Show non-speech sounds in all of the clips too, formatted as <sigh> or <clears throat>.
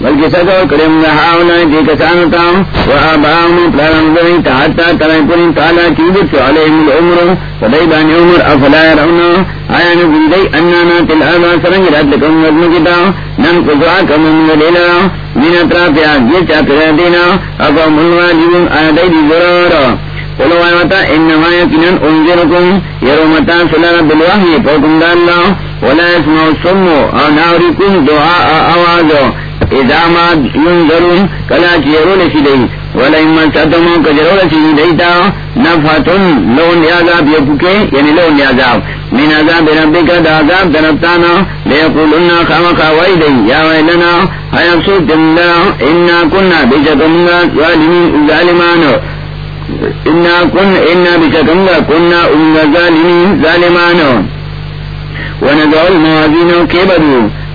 بلکہ سکو کرم رہا دی کسانو تا و آباؤں دوئی پوری علیہم العمر فدائی بانی عمر افلا رونا۔ آیا انانا تل آبا سرنگ رات لکم وزن کتا نم قضوا کم من لیلا۔ من اطرافیا یہ دینا۔ افا جیون آیا آیوتا انما یکنن انزرکم یرومتا سلانا بالوحی فوکم دا ولا او آوازو ادامات ينظرون کلا چیرو لسی دی ولا اما کجرو لسی دیتا نفاتن لون عذاب یکوکے یعنی لون عذاب. من عذاب ربک دا عذاب درفتانا لیقولن خامقا وی یا ویلنا حیب سوت انا کننا بجتمگا ظالمین ظالمان. انا کن انا بجتمگا کننا امگا ظالمین ظالمان. ونزع الموازین کے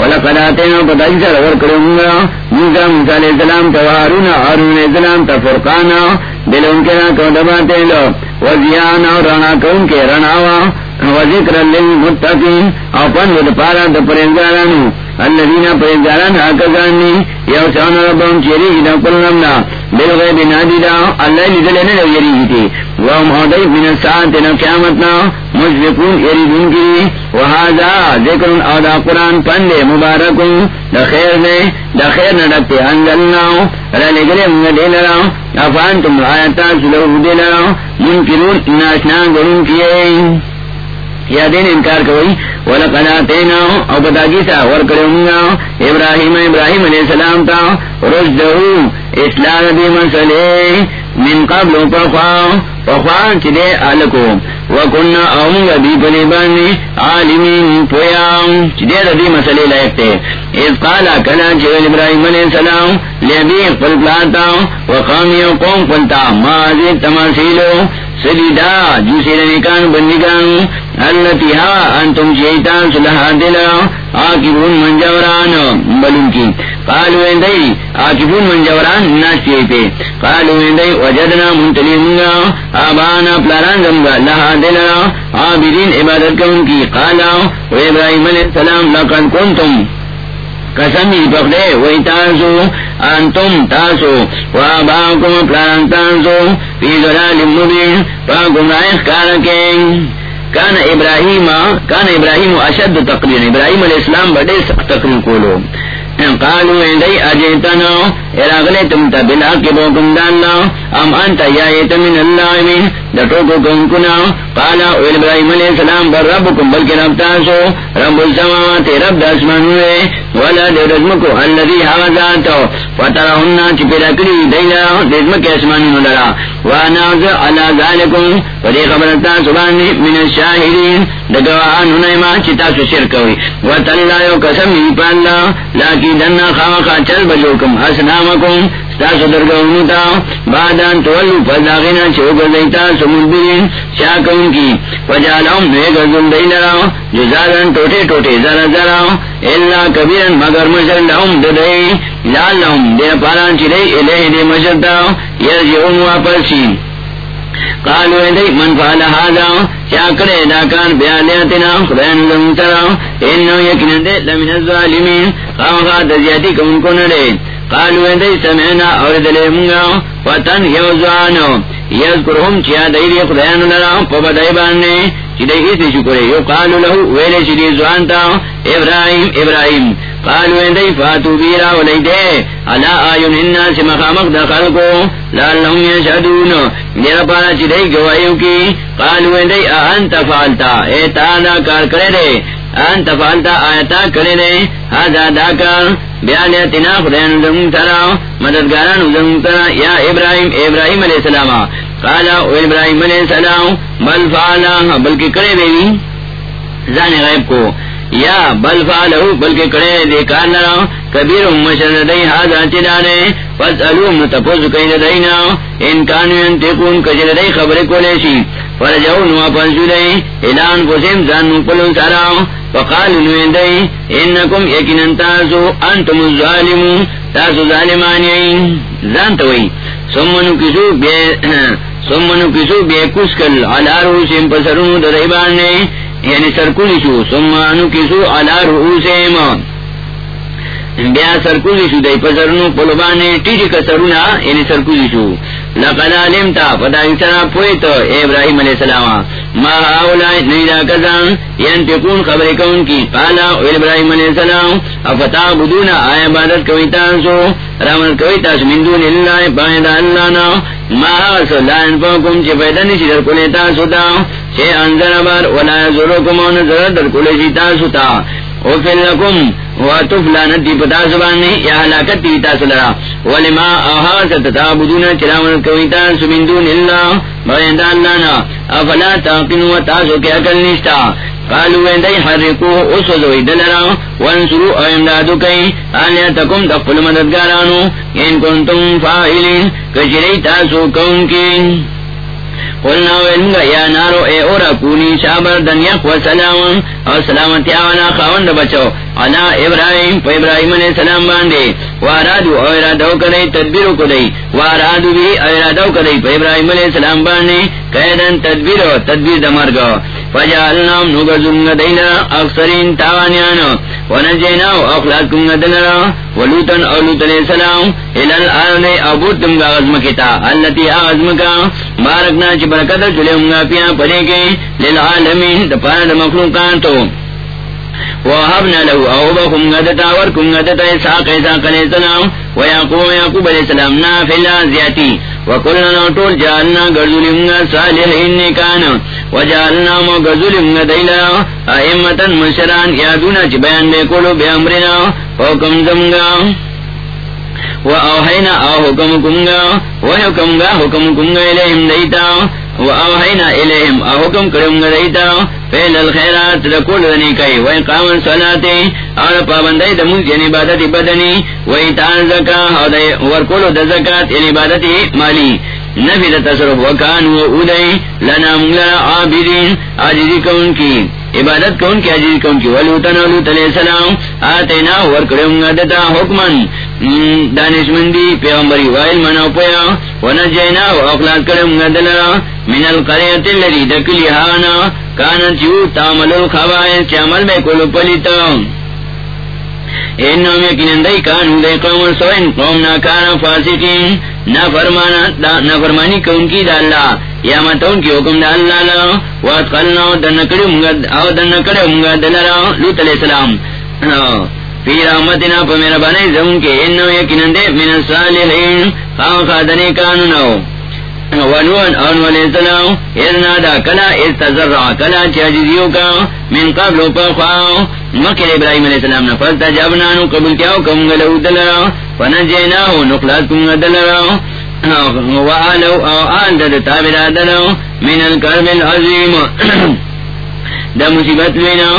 ولقد آتينا پتاجی سر ورکڑونگا موسیٰ موسیٰ علیہ السلام علیہ السلام کے نا کو دباتے لو وزیانا رانا کون کے رناوا وذکر للمتقین اپن ود پارا د پرنګارانو الذين پرنګاران هکذانی یو څان ربهم چیرې دا کولنمنا بل غیب نادیدا الله جی دې له نه یریږي جی و مهدی من ساعت نو قیامتنا. مشفقون یریدون کی. وهذا ذکر او دا قران پند مبارک د خیر نه د خیر نه دته انجلنا را لګره موږ دې لرا. افان تم آیات سلو دې منکرون ناشنا غرون کیه یا دین انکار کوئی ولا کلا او بتا سا ور ابراہیم ابراہیم علیہ السلام تا رشد اسلام دی مسلے من قبل پخوا پخوا چدے الکو وکنا اونگا دی پلی بانی عالمین پویا چدے دی مسلے لائق تے۔ اس قالا کلا چویل ابراہیم علیہ السلام لیبی قل پلاتا وقامی قوم قلتا مازی تماسیلو سلیدا جو سیرنکان بندگان اللتی ہا، انتم شیطان صلحا دلا، آکبون منجوران، بلن کی۔ قالو اندئی، آکبون منجوران ناشتی پہ۔ قالو اندئی، وجدنا منتلیمونگا آبانا پلاران زمگا لہا دلا آبرین عبادت کا ان کی۔ قالا و ابراہیم علیہ السلام، لقد کنتم۔ کسمی پکڑے وہی تاسو انتم تاسو و آباکم پلاران تاسو فی ضلال مبین پا گمراہ کارکے۔ کان ابراہیم کان ابراہیم اشد تقریر ابراہیم علیہ السلام بڑے سخت تقریر کو لو قالو اندئی اجیتنا، اراغلے تم تا بلا کے بوکم داننا ام انتا یا ایت من اللہ من دٹو کو کم کنا۔ قالا ابراہیم علیہ السلام بر ربکم، بلکہ رب تاسو رب السماوات رب داسمان ہوئے ولا دے رجمکو اللذی حوزاتو فترہننا چپی رکلی دیلا رجمک اسمانی نلرا وانا علا ذالکم، فدی خبرتا سبانی من الشاہدین دگوان ہنائما چتا سو شرکوی وطلایو قسم پالا لاکی دننا خامقا چل بجوکم اسنامکم ستاسو درگونتا بعدان تولو فضاغینا چوکر دیتا سمدبرین شاکون کی وجالہم نیگر زندیلرا جزادن ٹوٹے ٹوٹے ذرا ذرا اللہ کبیرن مگر مشر لہم ددئی لال دے پاران چلے الہ دے مشرتا یرجعون واپسی قالو ایدی من فعل هذا چاکڑے داکان بیالیاتنا خدایان لمترا انہو یکنن دے لمن الظالمین خامخا دزیاتی کم کنرے قالو ایدی سمعنا اور دلے منگا فتن یوزوانو یذکرهم چیا دیری خدایان لرا پبدائی باننے چیدے اسی شکرے یو قالو لہو ویلے چیدی زوانتا ابراہیم ابراہیم قالو ایدی فاتو بیرا ولیدے علا آیون الناس مخامق دخل کو. لالہم یشہدون دیرا پارا چیدے گوائیوں کی. قالو ایدی انت فالتا اے تانا کار کرے دے. انت فالتا آیتا کرے دے. حضا داکار بیانیتنا خدایان زمون ترا مددگاران زمون ترا، یا ابراہیم ابراہیم علیہ السلام. قالا، او ابراہیم علیہ السلام، بل فعلا بلکہ کرے دیوی زان غیب کو. یا بل فالو بلکہ کڑے دے کار لرا کبیر مشر دئی حاضر چلانے پس علوم تپوز کئی دینا ان کانو انتقون کجر دئی خبر کو لیشی فرجعو نوا پنسو دئی اعلان کو سیم زانو پلو سارا فقال نوین دئی انکم یکنن تاسو انتم الظالمون تاسو ظالمانی زانتوئی سمنو کسو بے، سمنو کسو بے کسکل علارو سیم پسرونو در عبان نے یعنی سرکولی شو سمانو کسو علا رؤوسیم بیا سرکولی شو، دی پسرنو پلوبانے ٹیٹی کسرونا یعنی سرکولی شو. لقد علمتا پتا انسانا پویتو ابراہیم علیہ السلام. ما آولائی نیدہ کزان ینتقون خبر کون کی. قالا ابراہیم علیہ السلام افتا بدونا آئے عبادت کوئی تانسو؟ رحمت کوئی تاس، من دون اللہ باید اللہ نا. ما آسو لائن پاکم چی پیدا نشی در کلی تاسو دا. چی انزر بار، ولا زرکم آن زر در کلی جی شی تاسو تا. اوفل لکم واتف لانتی پتا سبانی یا حلاکت تی تاسو لرا. ولما آہا ستتابدون چرامن کوئی تاسو دون اللہ باید اللہ نا. افلا تاقنو تاسو کیا کل نشتا. قالو ویندئی حرکو اسوزوی دلرا وانسرو امدادو کئی آلیتکم تقبل مددگارانو، ان کنتم فائلین کچری تاسو کون کی؟ قلنا ویلنگا یا نارو اے اورا کونی شابر دنیا و سلام، اور سلامتی آوانا خواند بچو. علا ابراہیم پا ابراہیم علیہ السلام باندے. وارادو او ارادو کدئی تدبیرو کدئی وارادو بھی او ارادو کدئی پا ابراہیم علیہ السلام باندے. قیدن تدبیرو تدبیر دمرگو. فجعلنام نگزنگ دینا اکثرین تاوانیانو. ونجیناو اخلاق کنگ دلرا ولوتن اولوت علیہ السلام الال آرد ابوتم گا غزمکتا اللتی آغزمکا بارکنا چی برکت چلے ہوں پیا پڑے کے للعالمین دپار دمخلوقان تو وحبنا له او بخم غدتا ورکم غدتا اسحاق اسحاق علیہ السلام ویعقوب یعقوب علیہ السلام نافلہ زیادی وکلنا طول جعلنا گرزولمنا صالحین نکانا وجعلنا مو گرزولمنا دیلا ائمتا مشران یادونا چی بیان بے کولو بے امرنا. حکم زمگا. و اوحینا او حکم کنگا و حکم گا حکم کنگا الیہم دیتا. و اوحینا الیہم او حکم کرم دیتا. فیل الخیرات رکول دنی کئی و اقام صلاتی، اور پابندی دموز یعنی عبادت بدنی و ایتان زکا ورکولو دا زکات یعنی عبادت مالی۔ نفی دا تصرف وکان و اودئی، لنا مغلر عابدین آجزی کون کی عبادت کون کی عجیز کون کی ولوتن ولوت علیہ السلام، آتینا ورکڑوں گا دتا حکمن۔ دانش مندی، پیغمبری وائل منا پیا۔ ونجینا و اخلاق کروں گا دلرا من القریت اللذی دکلی ہانا۔ کانت یو تامل الخوائن چامل بے کلو پلیتا۔ انہم یقینن دی کانو دی قوم سوئن، قوم ناکارا فاسقین۔ نافرمانی کون کی دا اللہ؟ یا متون کی حکم دا اللہ لا. واتقلنا دنکڑی امگا امگا دلرا لوت علیہ السلام. فی رحمتنا پا میرا بانی زمون کے انہو یقینن دی من الصالحین. خواہ خادنی کانو نو اون علیہ السلام. ارنا دا کلا استزرع کلا چاجزیو کا. من قبل مکر ابراہیم علیہ السلام نفلتا جابنانو قبل کیاو کمگلو دلرا فنجیناو نقلات کمگا دلرا، وآلو او آل دا تابرا دلو من الكرب العظیم۔ دا مصیبت لینا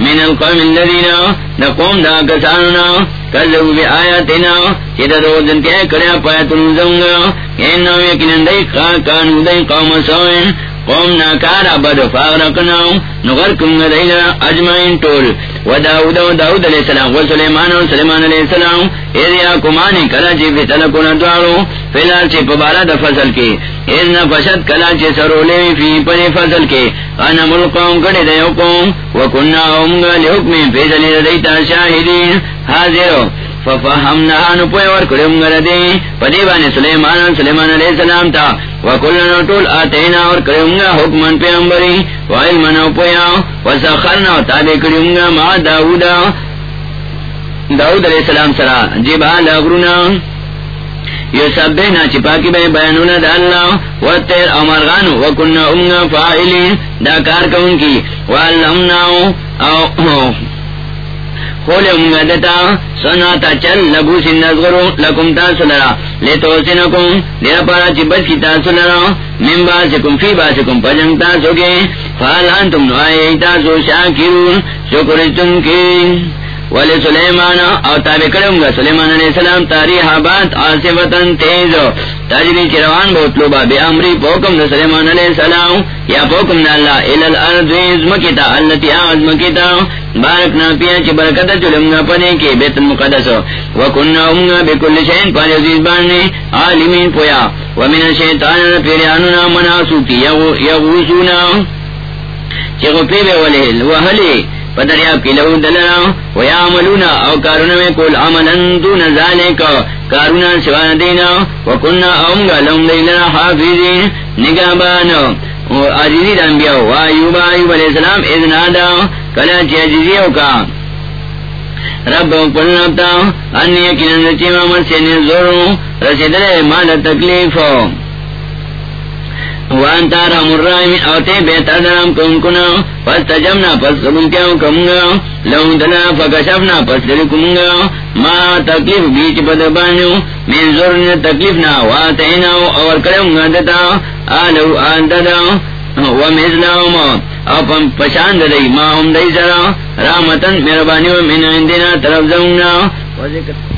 من القوم الذین۔ دا قوم دا کسانونا، کذبو بی آیاتنا روزن کے کریا زنگا۔ انہو یکنن دی دی قوم سوئن۔ قوم ناکارا بد فاغرقناو نغرکم دینا اجمعین طول. و داود و داود علیہ السلام و سلیمان و سلیمان علیہ السلام ایدیا کمانی کلا چی فتلکونا دوارو فیلال چی پبارا دا فصل کی. ایدنا فشد کلا چی سرولے فی پنی فصل کی. انا ملقوم کڑی دیو قوم، و کننا امگا لحکمی فیصلی دیتا شاہدین. حاضرو ففهمنا نپوی ورکڑیم گردی. پدی سلیمان سلیمان علیہ السلام تا. وکلنا طول آتینا ورکڑیم گا حکمن پیغمبری. وعلمنا اپویا وسخرنا تابع کریم گا ما داودا. داود علیہ السلام سرا. جبال اغرونا. یہ سب دینا چپا کی بے بیانونا دا اللہ. و تیر امرغانو وکننا امگا فائلین. دا کار کون کی وعلمناو. او کھولے امگا دتا تا چل، لگو سندس غرو لکم تا سلرا لیتو سنکم دیر پارا چی بچ کی تا من سکم فی با سکم پجنگ تا فالان تم سو شاکرون، شکر تم کی ولی سلیمان، او تابع کروں گا. سلیمان علیہ السلام تاریح آباد آصفتن تیز تجری جی چروان بوتلو با بی امری پوکم دا سلیمان علیہ السلام، یا پوکم دا اللہ. الالارض ازمکتا اللتی آزمکتا بارکنا پیا چی برکتا چلنگا پنے کے بیت المقدس وکننا امگا بکل شہن پانی عزیز باننے. عالمین پویا. ومن الشیطان پیریانونا مناسو کی یغوسونا. چی غفی بے ولی وحلی. پدریاب کی لہو دلرا ویا ملونا او کارونا میں کول عملن دون ذالک کارونا سوان دینا وکننا اومگا لهم دیلنا حافظین نگابانا عزیزی دنبیاء و ایوب علیہ السلام اذن آدا کلا چی عزیزیوں کا رب قلنا بتا انی یکنن چیما مسین زورو رسیدلے مال تکلیفو وان تارا مرائم اوتے بہتر درام کن کنا، پس تجمنا، پس قبول کیا کمگا، لہم دلا فکشفنا، پس دل ما تکلیف بیچ بدبانیو، من زورن تکلیف نا اور کرم گا آلو آن ددا ومزلاؤم اپن پشاند دی، ما هم دی سرا۔ رامتن مربانیو من عندنا طرف زمنا۔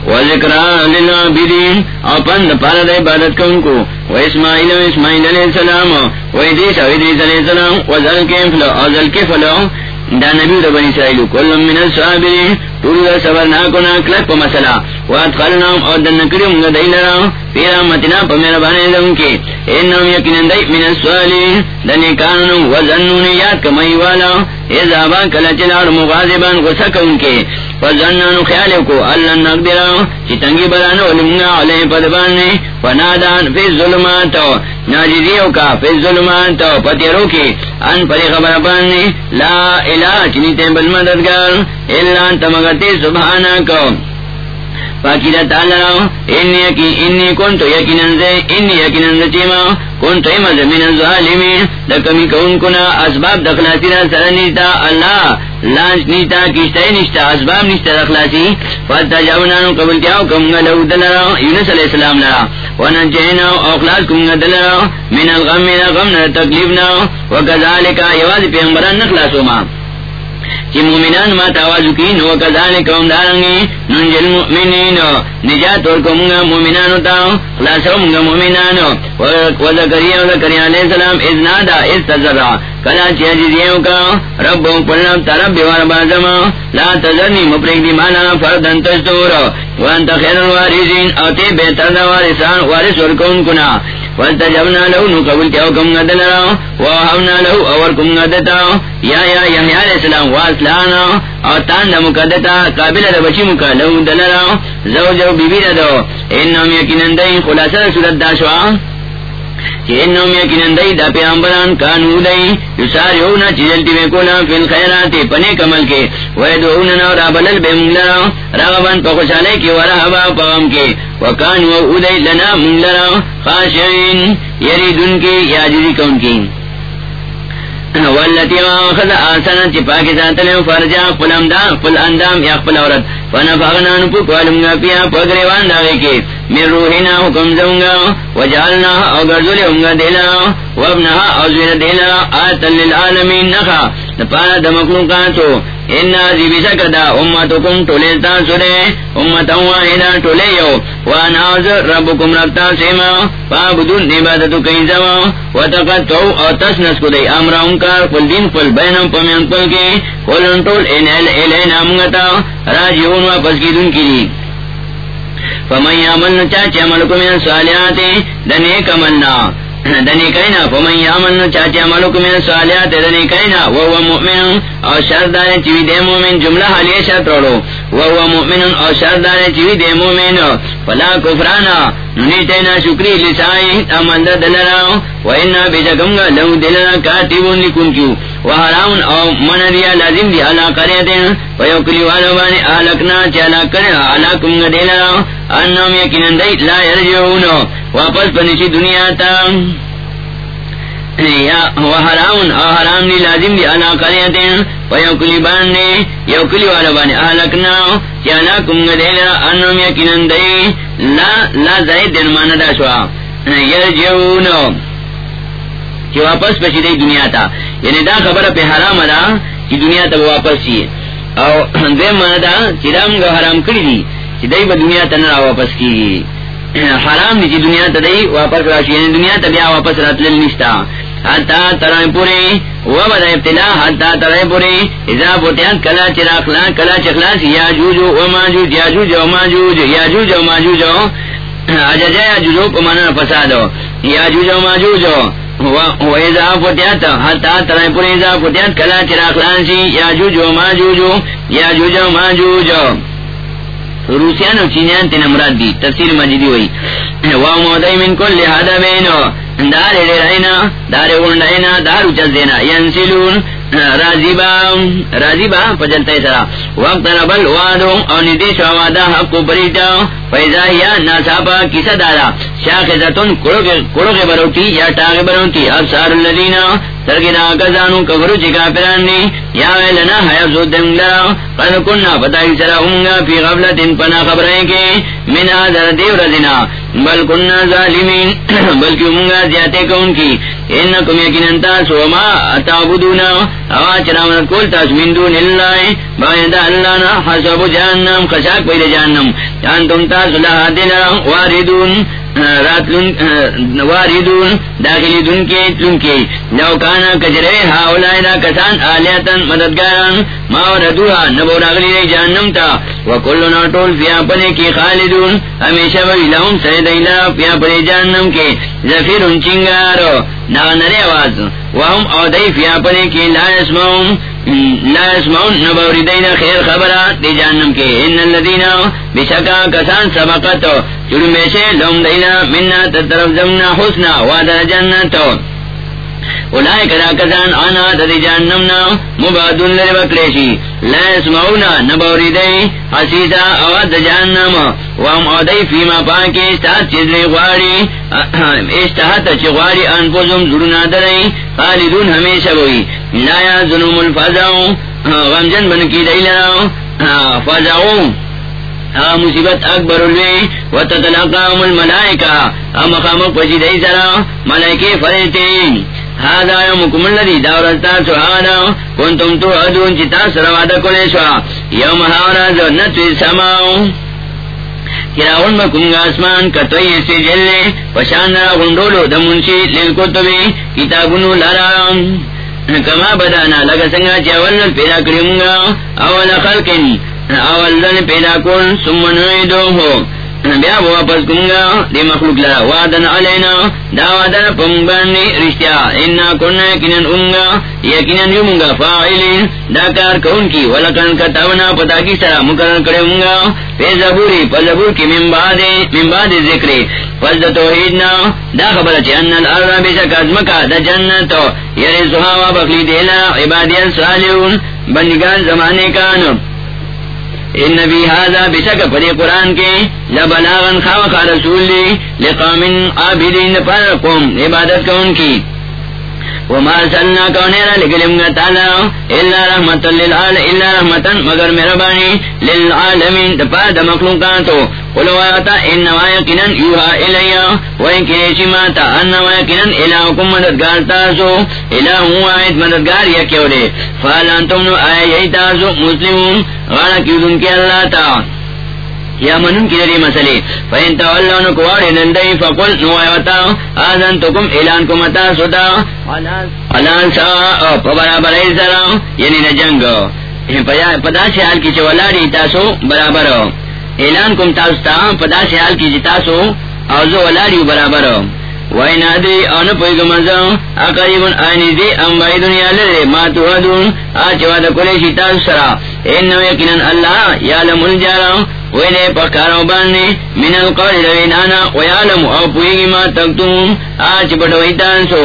للعابدین پارا دے عبادت کو ان کو و اسماعیل و اسماعیل علیہ السلام و ادیس و ادریس علیہ السلام و کے فلو و کے فلو دا نبی دا بنی اسرائیل کل من الصابرین طول دا صبر ناکونا کلک پا مسئلہ. وادخلناهم او دن کریم دا دیلرا پیرا متنا پا میرا بانے دن کے. انہم یکنن دی من السوالین دنی کاننم وزنون یاد کمائی والا. ازابا کلچلار مغازبان غسک ان کے. فزنانو خیالے کو اللہ نقدرا چی تنگی برانو لمنا علیہ پدباننے فنادان فی الظلمات ناجزیو کا فیض ظلمان تو پتیرو کی، ان پری خبر بن لا الہ چنی تے بل مددگار اللہ انت مگرتی سبحانہ کو پاکی دا تعالی انی یکی انی کنتو یکنن زی انی یکنن زی چیما کنتو ایمز من الظالمین دا کمی کون کنا اسباب دخلاسی را سرنیتا اللہ لانچ نیتا کشتای نشتا اسباب نشتا دخلاسی فتا جاونانو قبل کیاو کمگا لو دلرا، یونس علیہ السلام لرا. ونجینا اخلاص کمگا دلرا. من الغم من غم نا تکلیفنا وکذالکا یواز پیغمبران نخلاصو ما. چی مومنان ما تاوازو کی نو کذالک کون دارنگی ننجل مؤمنین نجات ورکو منگا مومنانو تاو خلاصو منگا مومنانو وذکریہ وذکریہ علیہ السلام اذنا دا استزرع کلا چی عجیزیوں کا رب پلنب ترب بیوار بازما لا تذرنی مپرک دی مانا فردن تستور وانت خیر الوارثین اوتے بہتر دا وارثان وارث ورکون کنا فالتجبنا له نو قبل کیا کم گدلرا ووهبنا له اور کم گدتا یا یا یحیی علیہ السلام واسلانا او تان دا مقدتا، قابل دا بچی مکا له دلرا زوجو بی بی دو انہم یکنن دین خلاصہ صورت داشوا چینوں میں کنندئی دا پیامبران کانو دئی یساریونا چیزلتی میں کولا فی الخیراتی پنے کمل کے ویدعوننا رابلل بے منگلرا رغبان پا خوشالے کی ورحبا پا غم کے۔ وکانو ادئی لنا منگلرا خاشعین. یریدن کی یاجری کون کی. والتی واخذ آسانا چی پاکی ساتلے فرجا، قل امدام قل اندام یا قل عورت. فنفاغنا نپو قوالنگا پیا، پگریوان داوے کے. من روحنا حکم زونگا وجعلنا او گرزولی ہونگا دیلا. وابنها او زویر دیلا. آتا للعالمین نخا. پارا دا مخلوقاتو انا سرے امتا واحدا ربکم ربتا سیما فابدون کئی او تسنس امرا انکار قل دین قل بینم پمین قل قل راجعون واپس کی دن کی دی فمن یعمل چاچے عمل کو من صالحات دنے کملنا دنی کہنا فمن یامن چاچے عمل کو من صالحات دنی کہنا وہو مؤمن، او شردار چوی دے مومن جملہ حلی شرط روڑو وہو مؤمن، او شردار چوی دے مومن فلا کفرانا، ننیتینا شکری لسائی عمل دلراؤ وینا انا بشکمگا لو دلرا، کاتبون لکن کیوں وحرام او من دیا لازم دی علا قریتین ویوکلی والو بانی آلکنا چالا کرے آلکم آلاکم دلرا انہم یکنن دی لا یرجعونو۔ واپس پنشی دنیا تا۔ حرام حرام دی لازم دی علا قریتین پیو کلی باندے یو کلی والا باندے احلکنا چانا کم گدیلا انم یکنن دی لا لا زائد دن مانا دا شوا۔ یرجعونو۔ چی واپس پشی دی دنیا تا۔ یعنی دا خبر پہ حرام دا چی دنیا تا واپس چی او دے مانا دا چی دا منگو حرام کری دی چی دی با دنیا تا نرا واپس کی حرام دی چی دنیا تا دی واپس راشی یعنی دنیا تا بیا واپس راتلل نشتا حتا ترائے پوری و بدا ابتلا حتا ترائے پوری. ازا پوتیان کلا چراخلا کلا چخلاس یا جوجو و ماجوج یا جوج و ماجوج یا جوج و ماجوج اجا یا جوجو پمانا فسادو یا جوج و ماجوج و ازا پوتیات حتا ترائے پوری ازا کلا چراخلان سی یا یا روسیان چینیان تین مراد دی، تفسیر مجیدی ہوئی وام مودئی من کل لحادا بینو. دار ڈیرائنا دار اونڈائنا دار اچل دینا ینسلون راضیبا راضیبا پچلتا سرا. وقت ربل وادو اور ندیش وادا حق کو بریتا فیضا یا ناسابا کسا دارا. شاخ زتن کڑو کے بروتی یا ٹاگ بروتی اب سار الذین سرگنا کزانو کفرو چکا پرانی یا ویلنا حیف دم لرا قد کننا پتاکی سرا ہونگا فی غفلت پنا خبریں کے من آدھر دیو رزنا بل کننا ظالمین، <clears throat> بلکہ ہونگا زیادے کون کی۔ انکم یکننتا سوما اتعبدونا اواچ رامن کول تاس من دون اللہ باید اللہ نا حسب جہنم، خشاک پید جہنم۔ جانتم تاس لہا دلرا واردون۔ واردون داخلی دن کے تن کے لو کانا کجرے ہا کسان آلیتن مددگاران. ما وردوها، نبو راغلی رئی جہنم تا. وکلو ناٹول فیا پنے کی خالدون. ہمیشہ بھئی لہم سیدیلا فیا پنے جہنم کے زفیر ان چنگارو آواز. وهم او دی فیا پنے کی لا اسمهم لا اسمعون نبوری دینا خیر خبرات دی جہنم کے ان اللذین بشکا کسان سبقت چڑو میں سے لوم دینا منا تطرف زمنا حسنا وعدہ جنتو اولائے کدا کسان آنا تدی جہنمنا مبادن لر بکریشی. لا اسمعونا نبوری دی حسیسا اواد جہنم. وام اودی فیما پاکی استحاد چیزلی غواری. استحاد چی انپوزم ضرورنا درئی خالدون ہمیشہ بوئی. لا یا ظلم الفضاؤ غمجن بن کی دی لراؤ فضاؤ مصیبت اکبر الوی. و تتلقاهم الملائکہ مخامق پچی دی سرا. ملائکی فرشتین هذا يومكم الذي دورتا سعادا كنتم توعدون چتا سرواد کلیشوا یوم هاورا نتوی سماو کراون بکم گا اسمان کتوی سی جلے پشاندرا غنڈولو دمونشی للکتبی کتابونو لرام کما بدانا لگا سنگا چاول پیدا کریمگا اول خلقن اول دن پیدا کن سمن دو ہو بیا واپس کنگا دی مخلوق لرا وعدن علینا، دا وعدن پمبانی رشتیا، انا کننا کنن انگا یکنن یمونگا فاعلین، دا کار کون کی، ولکن کتابنا پتا کی سرا مکرن کرے انگا پی زبوری، پا زبور کی من بعد من بعد ذکری پس دا توحیدنا، دا خبر چی ان الارض بشک ازمکا دا جنتو یری سحاوا بخلی دیلا عبادی الصالحون، بندگان زمانے کانو ان بھی حاضا بشک پری قرآن کے لبلاغن خواہ رسول لی لقام عابدین پر قوم عبادت کا ان کی۔ وما سلنا کونیرا لکلم گا تعالی اللہ رحمتا للعال اللہ رحمتا، مگر میرا بانی للعالمین، تپا دا مخلوقاتو۔ انما الیا انما الہکم مددگار تاسو الہ ہوں مددگار یکیو لے فالانتم نو آیا یہی تاسو، مسلمون، غانا کیودن اللہ تا. یا منن کی دری مسئلے فین تولون کواری نندئی فقل آزن تکم اعلان کو متا سودا علان سا برابر ایزرا یعنی نجنگ. پدا سے حال کی چولاری تاسو، برابر. اعلان کم تاستا پدا سے حال کی جتاسو اوزو ولاری برابر وین ادری اون پوی گمزا اقریب آنی دی ام بائی دنیا لرے ما تو ادون آچ وعد کلیشی تاسو سرا انو یکنن اللہ یعلم الجارا ویلے پکارو باننے من القول روینانا ویعلم او پویگی ما تکتون آچ پٹوئی تانسو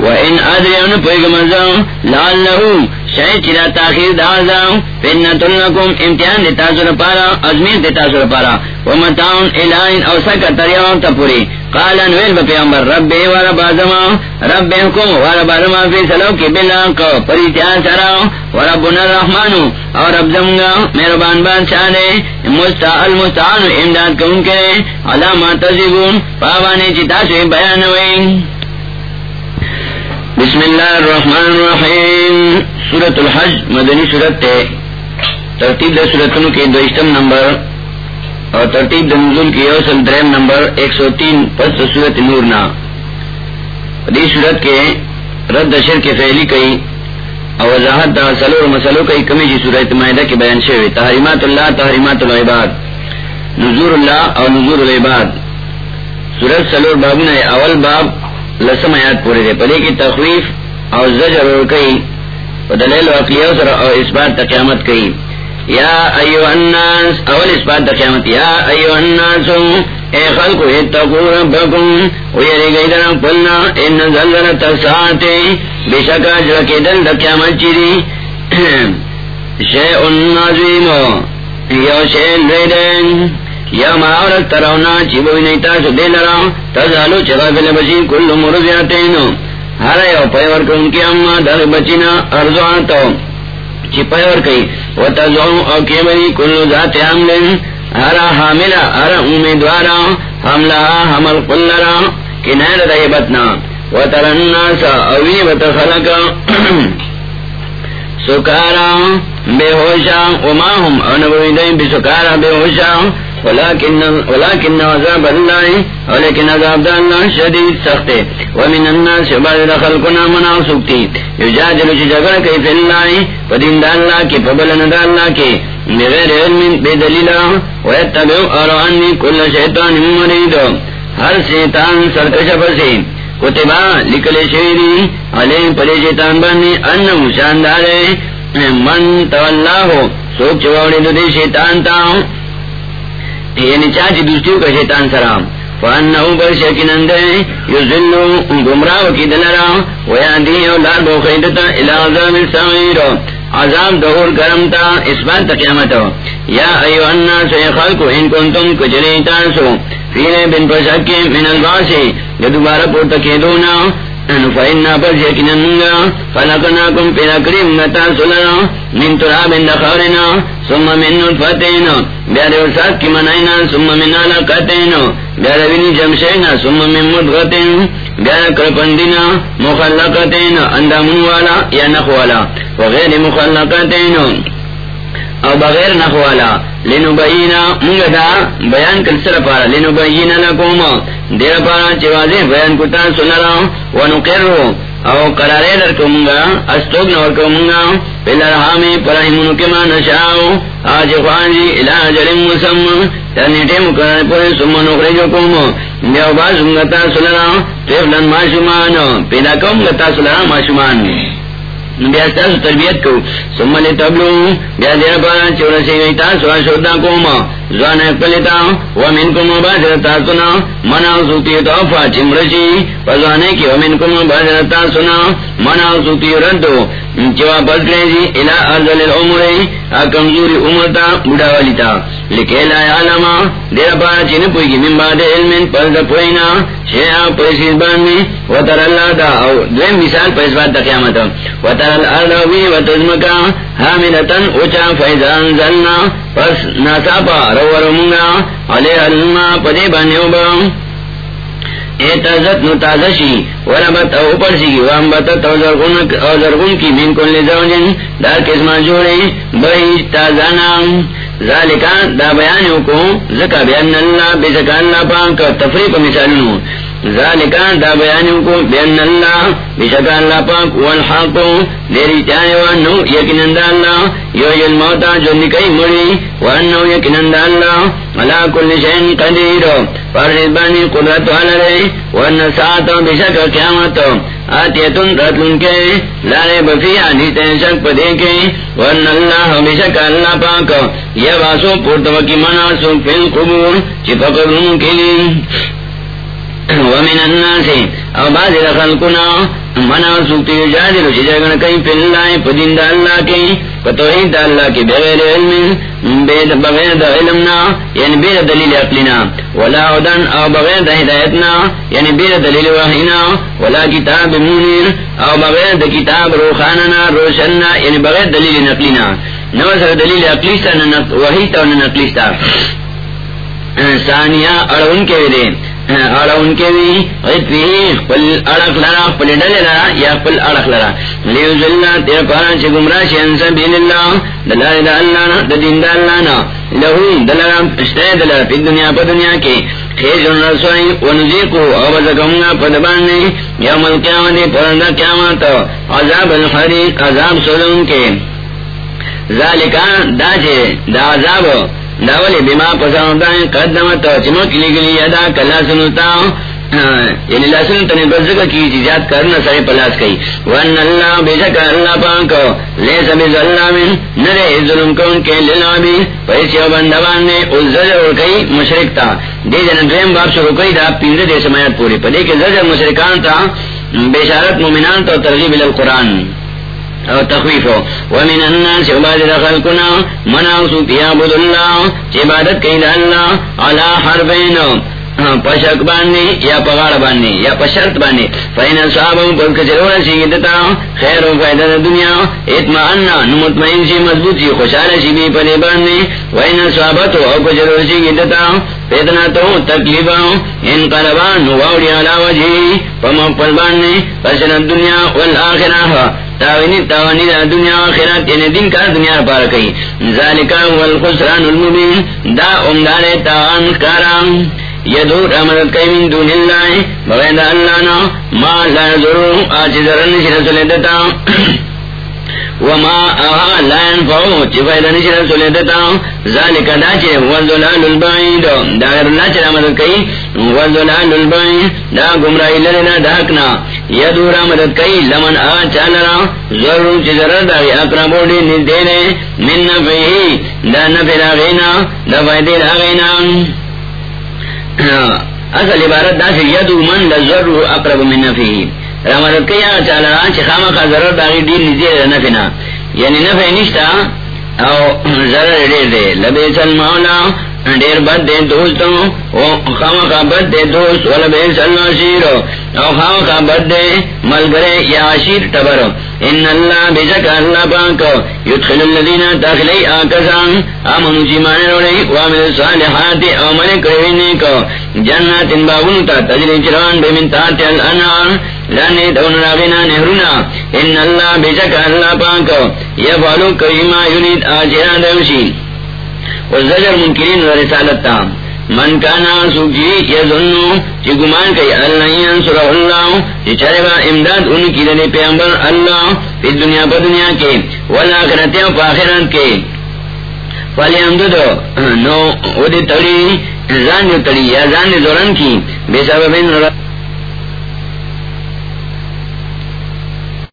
وین ادری اون پوی گمزا لعلہو شاید چرا تاخیر دازا فنت لکم امتحان دیتا سر پارا ازمین دیتا سر پارا. ومتاون الائن او سکا تریان تا پوری قال انویل بپیامبر رب و رب آزما رب حکم و رب آزما فی سلو کی بلاک پریتیان سرا و ربنا الرحمن. او رب زمگا میربان بان شانے. مستعال مستعان امداد کون کے. علامات تزیبون. پاوانے چی تاسوی بیانوئی بسم اللہ الرحمن الرحیم. سورت الحج، مدنی سورت تے ترتیب دے سورتوں کے دوشتم نمبر اور ترتیب نزول کی اوسل درم نمبر ایک سو تین، پس سورت نورنا۔ دی سورت کے رد اشر کے فیلی کئی اور وضاحت دا سلو مسلو کئی کمی جی سورت معاہدہ کے بیان شوی تحریمات اللہ، تحریمات العباد۔ نظور اللہ اور نظور العباد۔ سورت سلور باب نے اول باب لسم آیات پورے دے پدے کی تخویف اور زجر اور کئی دلیل واقعی سر اور اس بات تا قیامت کئی یا ایو الناس اول اس بات تا قیامت. یا ایو الناس اے خلقو، اتقو ربکم. ویری گئی در پلنا ان زلزلت ساعتے بے شکا جرکی دل دا قیامت چیری <clears throat> شیعن نازیم یو شیعن ریدن یا مہارت ترونا چیبو نیتا سو دے لرا. تزالو چگا فل کل مرضیاتین ہر یو پیور کو ان کی اما در بچینا ارزوان تو چی پیور کئی. و تزعو او کیبری کل ذات حملن ہر حاملہ، ہر امیدوارا، حملہ، حمل قل لرا کنیر دیبتنا و ترناس اوی بتخلق سکارا، بے ہوشا، وما هم او نبوی دیں بسکارا، بے ہوشا. ولكن ولكن عذاب الله ولكن عذاب الله شديد سخت. ومن الناس خلقنا يجادل جگڑ كيف الله، فدين الله كي، فبلن الله كي. بغير علم، بدليل، ويتبع أرعني كل ہر شیطان سرکش پسی کتبا لکل شیری علیہ پلے شیطان بنی ان شاندار. من تولا ہو سوچ دو دے شیطان یعنی چاچی دوستیو کا شیطان سرام. فانہو بر شکنند گمراہ کی دلرا اولاد خیدتا الازام عذاب دہور کرمتا اس بات قیامت. یا ایو الناس اے خلقو ان کنتم کجری تانسو فینے بن پشکی من الباسی. دوبارہ پورتا کی فإنا بل يكنننا خلقناكم في أكرم متاسلنا من تراب دخارنا ثم من نطفتنا بیار وساق کی منائنا ثم من علاقتنا بیار بنی جمشینا ثم من مدغتنا بیار کرپندنا مخلقتنا اندامن والا یا نخوالا. وغیر مخلقتنا او بغیر نخوالا لینو بینا منگا دا بیان کل سر پارا لینو بینا لکوما دیر پارا چوازی بیان کتا سنرا ونقرو. او قرارے لرکو منگا استوگ نورکو منگا پل رحامی پرحیمونو کما نشاو. آج خوانجی الہ جرم مسم تنیٹے مکرر پوری سمن اخرجو کومو دیو باز منگتا سنرا تیفلن ماشمان پیدا کم گتا سنرا ماشمان تربیت کو سمل تبلو بیا دیر پارا چور سے تاسو شودا کوما زوان پلتا ومن کو مبادرتا سنا منا سوتی توفا چمرشی پزوانے کی ومن کو مبادرتا سنا منا سوتی ردو چوا جی ارزل العمر کمزوری عمرتا بڑا والی تا۔ لکھے، لا علما دیر پارا چین پوئی من بعد علم، پس دا پوئینا شیعہ باننی وطر اللہ دا، او دویم مثال پیس بات دا وطر الارض حاملتن فیضان زلنا پس علی علما بانیو با اعتازت نتازشی وربت او پرسی وامبتت او زرگون کی من کل زوجن دار کسما جوڑے. بہی تازانا ذالکا دا بیانیو کو زکا بیان اللہ، بے زکا اللہ پاک تفریق مثالنو ذالکان دا بیانیوں کو بین اللہ بشکا اللہ پاک والحق. دیری چاہے وانو یکنن دا اللہ. یو یل موتا جو نکئی مڑی. وانو یکنن دا اللہ. علا کل شہن قدیر. پر رزبانی قدرت والا رہے وان ساعتا بشکا قیامت تم رتن کے لارے بفی حدیث شک پدے کے وان اللہ بے شک اللہ پاک یہ واسو منا سو فی القبور چپک کے لیے ومن الناس او بعض خلقنا منا سوکتی جادل جگن کئی پی اللہ پدین دا اللہ کی پتوحید دا اللہ کی، بغیر علم، بید بغیر دا علمنا یعنی بیر دلیل اقلینا ولا عدن او بغیر دا ہدایتنا یعنی بیر دلیل وحینا۔ ولا کتاب مونیر او بغیر دا کتاب روخاننا، روشننا یعنی بغیر دلیل نقلینا۔ نو سر دلیل اقلیستا وحیتا و نقلیستا۔ ثانیہ، اڑون کے ہاں، دے ان کے بھی۔ پل اڑک لڑا پل ڈلے لڑا یا پل اڑک لڑا لیو ذلہ تیرا پارا چھ گمراہ شی انسا بین اللہ۔ دلال دا اللہ نا، دا دین دا اللہ نا۔ لہو دلال اشتای دلال پی دنیا پا دنیا کے۔ خیز ان رسوائی، ونزیقو پا دباننے یوم القیامت، پرندہ قیامت، عذاب الحریق، عذاب کے۔ دا دا عذاب۔ داولی بیما پسند قدمت چمک لگلی یدا کلا سنتا ہاں، یعنی لسن تنی بزکا کی چیزات کرنا سر پلاس کئی۔ وان اللہ بیشک اللہ پاکو لیسا بز اللہ من نرے ظلم کون کے للعبی پیسی و بندوان نے اس زجر اور کئی مشرک تا۔ دی جن دویم باب شروع کئی دا پیندے دے سمیت پوری۔ پدے کے زجر مشرکان تا بیشارت مومنان تا ترغیب القرآن۔ او تخویف ومن الناس عباد خلقنا، مناسو مناسو عبد اللہ عبادت کئی دا اللہ، علا حرفین پشک باننی یا پغاڑ باننی یا پشرط باننی فین صحابم پر کچرون سی گدتا خیر و فائدہ دنیا اتماعنا نمطمئن سی مضبوط سی خوشحال سی بی پدی باننی وین صحابتو او کچرون سی گدتا پیدنا تو تکلیفا ان قلبان نواؤڑی علا وجہی پمپل باننی پسن الدنیا والآخرہ تاوینی تاوانی دا دنیا آخرات یعنی دن کا دنیا پار کئی ذالکا والخسران المبین دا امدار تاوان کارام یدور امدد کئی من دون اللہ بغیر دا اللہ نا ما لا <clears throat> ضرور آج ذرن شرسل دیتا وما اها لا ينفعو چی فائدہ نشی رسول دیتا ذالک دا چی والذلال البعید دا غیر اللہ چرا مدد کئی والذلال البعید دا گمراہی لرنا داکنا یدورا مدد کئی لمن آ چالرا ضرور چی ضرر دا غی اقربو دی نزدینے. من نفعی دا نفع دا غینا دا فائدی دا غینا اصل عبارت دا سے یدو من لزر اقرب من نفی رامدد کئی آگا چالا چی خاما خا ضرر داغی دیر نزیر دا نفینا یعنی نفی نشتا، او ضرر دیر دے لبیس المولا دیر بد دے دوستوں خاما کا بد دے دوست و لبیس النشیر او خاما کا بد دے ملگرے یا عشیر تبر ان اللہ بزک اللہ پاک یدخل اللذین داخلی آکسان۔ آمنو چی مانے روڑی وامل صالحات او ملک کو جنات باغنتا تجری چران بمن تاتی الانعام لانے دون راغینا نہرونا۔ ان اللہ بزک اللہ پاک یفعلو کریما یرید آجران دوشی۔ والزجر منکرین ورسالت تام من کانا سوچی یظنو، چی گمان کئی اللہ ینصر اللہ، چی چربا امداد ان کی دلی پیامبر اللہ پی دنیا پا دنیا کے والآخرت و پاخرت کے. فالی امددو نو او دی تڑی زان دی تڑی یا زان دی زورن کی، بے سبب ان